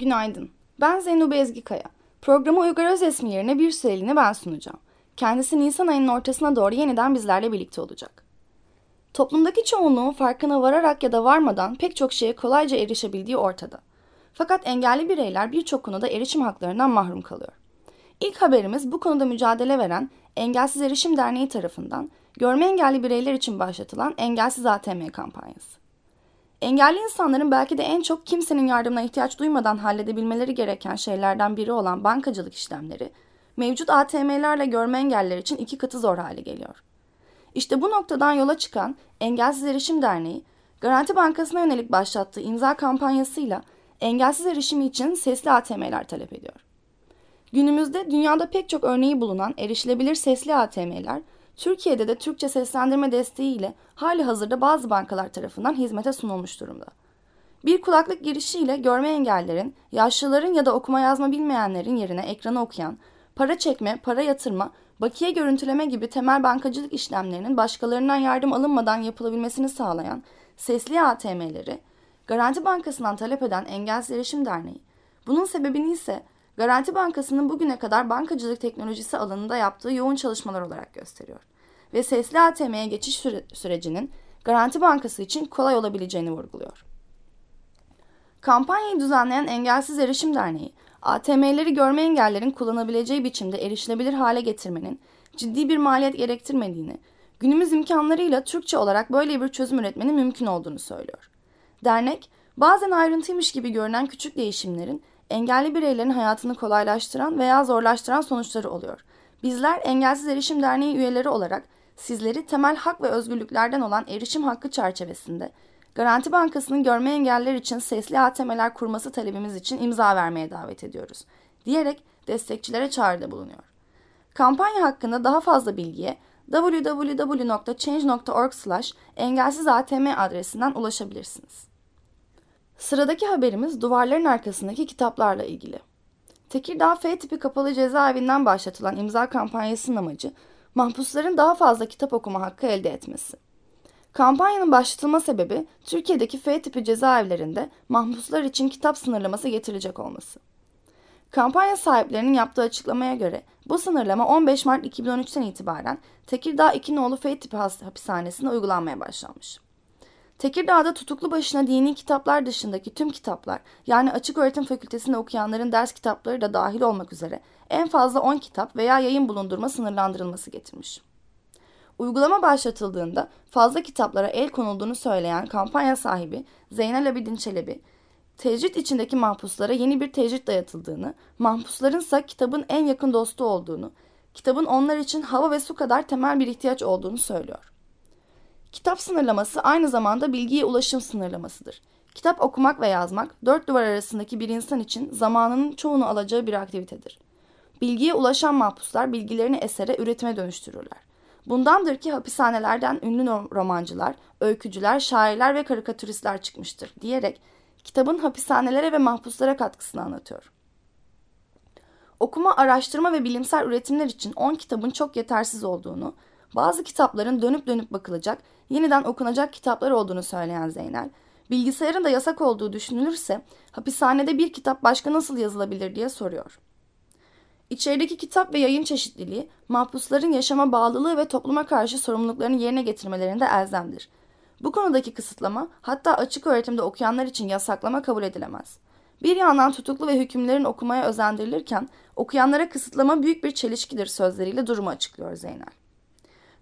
Günaydın. Ben Zeynep Ezgikaya. Programı Uygar Özesmi yerine bir süreliğine ben sunacağım. Kendisi Nisan ayının ortasına doğru yeniden bizlerle birlikte olacak. Toplumdaki çoğunluğun farkına vararak ya da varmadan pek çok şeye kolayca erişebildiği ortada. Fakat engelli bireyler birçok konuda erişim haklarından mahrum kalıyor. İlk haberimiz bu konuda mücadele veren Engelsiz Erişim Derneği tarafından görme engelli bireyler için başlatılan Engelsiz ATM kampanyası. Engelli insanların belki de en çok kimsenin yardımına ihtiyaç duymadan halledebilmeleri gereken şeylerden biri olan bankacılık işlemleri, mevcut ATM'lerle görme engelliler için iki katı zor hale geliyor. İşte bu noktadan yola çıkan Engelsiz Erişim Derneği, Garanti Bankası'na yönelik başlattığı imza kampanyasıyla engelsiz erişimi için sesli ATM'ler talep ediyor. Günümüzde dünyada pek çok örneği bulunan erişilebilir sesli ATM'ler, Türkiye'de de Türkçe seslendirme desteğiyle hali hazırda bazı bankalar tarafından hizmete sunulmuş durumda. Bir kulaklık girişiyle görme engellerin, yaşlıların ya da okuma yazma bilmeyenlerin yerine ekranı okuyan, para çekme, para yatırma, bakiye görüntüleme gibi temel bankacılık işlemlerinin başkalarından yardım alınmadan yapılabilmesini sağlayan sesli ATM'leri Garanti Bankası'ndan talep eden Engelsiz Erişim Derneği, bunun sebebini ise Garanti Bankası'nın bugüne kadar bankacılık teknolojisi alanında yaptığı yoğun çalışmalar olarak gösteriyor ve sesli ATM'ye geçiş süre sürecinin Garanti Bankası için kolay olabileceğini vurguluyor. Kampanyayı düzenleyen Engelsiz Erişim Derneği, ATM'leri görme engellerin kullanabileceği biçimde erişilebilir hale getirmenin ciddi bir maliyet gerektirmediğini, günümüz imkanlarıyla Türkçe olarak böyle bir çözüm üretmenin mümkün olduğunu söylüyor. Dernek, bazen ayrıntıymış gibi görünen küçük değişimlerin engelli bireylerin hayatını kolaylaştıran veya zorlaştıran sonuçları oluyor. Bizler Engelsiz Erişim Derneği üyeleri olarak sizleri temel hak ve özgürlüklerden olan erişim hakkı çerçevesinde Garanti Bankası'nın görme engeller için sesli ATM'ler kurması talebimiz için imza vermeye davet ediyoruz. Diyerek destekçilere çağrıda bulunuyor. Kampanya hakkında daha fazla bilgiye www.change.org engelsizatm adresinden ulaşabilirsiniz. Sıradaki haberimiz duvarların arkasındaki kitaplarla ilgili. Tekirdağ F tipi kapalı cezaevinden başlatılan imza kampanyasının amacı mahpusların daha fazla kitap okuma hakkı elde etmesi. Kampanyanın başlatılma sebebi Türkiye'deki F tipi cezaevlerinde mahpuslar için kitap sınırlaması getirilecek olması. Kampanya sahiplerinin yaptığı açıklamaya göre bu sınırlama 15 Mart 2013'ten itibaren Tekirdağ İkinoğlu F tipi hapishanesinde uygulanmaya başlanmış. Tekirdağ'da tutuklu başına dini kitaplar dışındaki tüm kitaplar yani açık öğretim fakültesinde okuyanların ders kitapları da dahil olmak üzere en fazla 10 kitap veya yayın bulundurma sınırlandırılması getirmiş. Uygulama başlatıldığında fazla kitaplara el konulduğunu söyleyen kampanya sahibi Zeynel Abidin Çelebi, tecrit içindeki mahpuslara yeni bir tecrit dayatıldığını, mahpusların ise kitabın en yakın dostu olduğunu, kitabın onlar için hava ve su kadar temel bir ihtiyaç olduğunu söylüyor. Kitap sınırlaması aynı zamanda bilgiye ulaşım sınırlamasıdır. Kitap okumak ve yazmak, dört duvar arasındaki bir insan için zamanının çoğunu alacağı bir aktivitedir. Bilgiye ulaşan mahpuslar bilgilerini esere, üretime dönüştürürler. Bundandır ki hapishanelerden ünlü romancılar, öykücüler, şairler ve karikatüristler çıkmıştır diyerek kitabın hapishanelere ve mahpuslara katkısını anlatıyor. Okuma, araştırma ve bilimsel üretimler için 10 kitabın çok yetersiz olduğunu, bazı kitapların dönüp dönüp bakılacak, yeniden okunacak kitaplar olduğunu söyleyen Zeynel, bilgisayarın da yasak olduğu düşünülürse hapishanede bir kitap başka nasıl yazılabilir diye soruyor. İçerideki kitap ve yayın çeşitliliği, mahpusların yaşama bağlılığı ve topluma karşı sorumluluklarını yerine getirmelerinde elzemdir. Bu konudaki kısıtlama, hatta açık öğretimde okuyanlar için yasaklama kabul edilemez. Bir yandan tutuklu ve hükümlerin okumaya özendirilirken, okuyanlara kısıtlama büyük bir çelişkidir sözleriyle durumu açıklıyor Zeynel.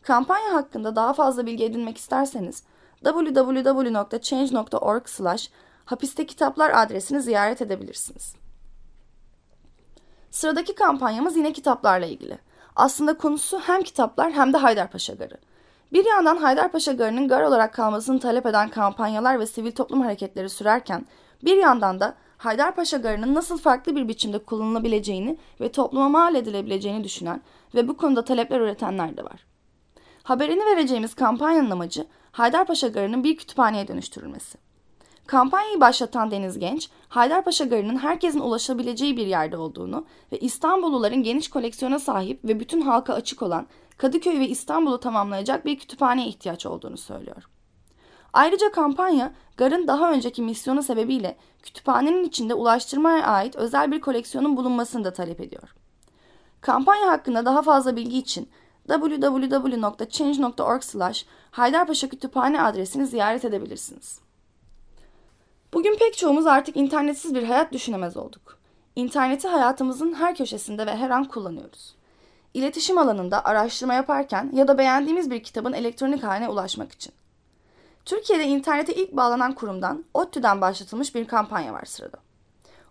Kampanya hakkında daha fazla bilgi edinmek isterseniz www.change.org hapiste kitaplar adresini ziyaret edebilirsiniz. Sıradaki kampanyamız yine kitaplarla ilgili. Aslında konusu hem kitaplar hem de Haydarpaşa Garı. Bir yandan Haydarpaşa Garı'nın gar olarak kalmasını talep eden kampanyalar ve sivil toplum hareketleri sürerken bir yandan da Haydarpaşa Garı'nın nasıl farklı bir biçimde kullanılabileceğini ve topluma mal edilebileceğini düşünen ve bu konuda talepler üretenler de var. Haberini vereceğimiz kampanyanın amacı Haydarpaşa Garı'nın bir kütüphaneye dönüştürülmesi. Kampanyayı başlatan Deniz Genç, Haydarpaşa Garı'nın herkesin ulaşabileceği bir yerde olduğunu ve İstanbulluların geniş koleksiyona sahip ve bütün halka açık olan Kadıköy ve İstanbul'u tamamlayacak bir kütüphaneye ihtiyaç olduğunu söylüyor. Ayrıca kampanya, GAR'ın daha önceki misyonu sebebiyle kütüphanenin içinde ulaştırmaya ait özel bir koleksiyonun bulunmasını da talep ediyor. Kampanya hakkında daha fazla bilgi için www.change.org slash Haydarpaşa Kütüphane adresini ziyaret edebilirsiniz. Bugün pek çoğumuz artık internetsiz bir hayat düşünemez olduk. İnterneti hayatımızın her köşesinde ve her an kullanıyoruz. İletişim alanında araştırma yaparken ya da beğendiğimiz bir kitabın elektronik haline ulaşmak için. Türkiye'de internete ilk bağlanan kurumdan ODTÜ'den başlatılmış bir kampanya var sırada.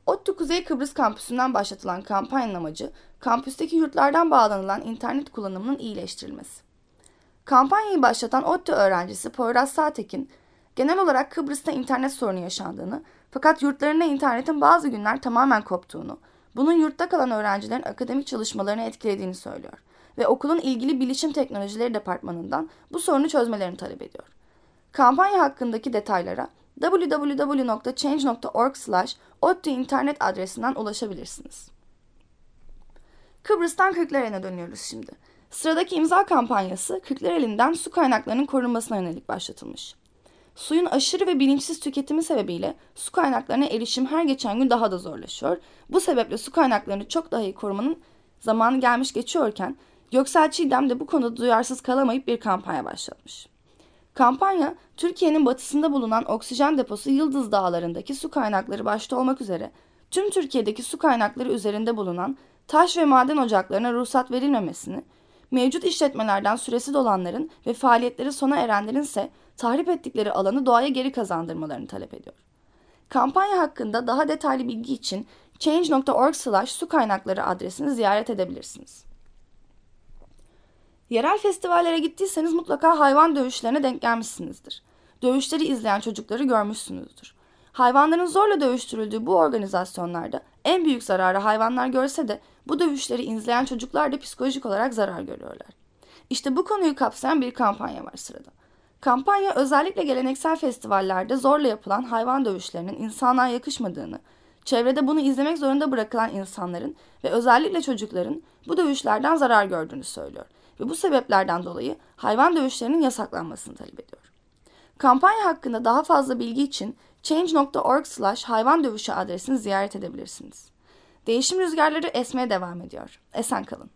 ODTÜ Kuzey Kıbrıs kampüsünden başlatılan kampanyanın amacı kampüsteki yurtlardan bağlanılan internet kullanımının iyileştirilmesi. Kampanyayı başlatan ODTÜ öğrencisi Poyraz Sağtekin, genel olarak Kıbrıs'ta internet sorunu yaşandığını fakat yurtlarında internetin bazı günler tamamen koptuğunu, bunun yurtta kalan öğrencilerin akademik çalışmalarını etkilediğini söylüyor ve okulun ilgili bilişim teknolojileri departmanından bu sorunu çözmelerini talep ediyor. Kampanya hakkındaki detaylara www.change.org slash internet adresinden ulaşabilirsiniz. Kıbrıs'tan Kırklareli'ne dönüyoruz şimdi. Sıradaki imza kampanyası Kırklareli'nden su kaynaklarının korunmasına yönelik başlatılmış. Suyun aşırı ve bilinçsiz tüketimi sebebiyle su kaynaklarına erişim her geçen gün daha da zorlaşıyor. Bu sebeple su kaynaklarını çok daha iyi korumanın zamanı gelmiş geçiyorken Göksel Çiğdem de bu konuda duyarsız kalamayıp bir kampanya başlatmış. Kampanya, Türkiye'nin batısında bulunan oksijen deposu Yıldız Dağları'ndaki su kaynakları başta olmak üzere tüm Türkiye'deki su kaynakları üzerinde bulunan taş ve maden ocaklarına ruhsat verilmemesini, mevcut işletmelerden süresi dolanların ve faaliyetleri sona erenlerin ise tahrip ettikleri alanı doğaya geri kazandırmalarını talep ediyor. Kampanya hakkında daha detaylı bilgi için change.org slash su kaynakları adresini ziyaret edebilirsiniz. Yerel festivallere gittiyseniz mutlaka hayvan dövüşlerine denk gelmişsinizdir. Dövüşleri izleyen çocukları görmüşsünüzdür. Hayvanların zorla dövüştürüldüğü bu organizasyonlarda en büyük zararı hayvanlar görse de bu dövüşleri izleyen çocuklar da psikolojik olarak zarar görüyorlar. İşte bu konuyu kapsayan bir kampanya var sırada. Kampanya özellikle geleneksel festivallerde zorla yapılan hayvan dövüşlerinin insanlığa yakışmadığını, çevrede bunu izlemek zorunda bırakılan insanların ve özellikle çocukların bu dövüşlerden zarar gördüğünü söylüyor ve bu sebeplerden dolayı hayvan dövüşlerinin yasaklanmasını talep ediyor. Kampanya hakkında daha fazla bilgi için change.org slash hayvan dövüşü adresini ziyaret edebilirsiniz. Değişim rüzgarları esmeye devam ediyor. Esen kalın.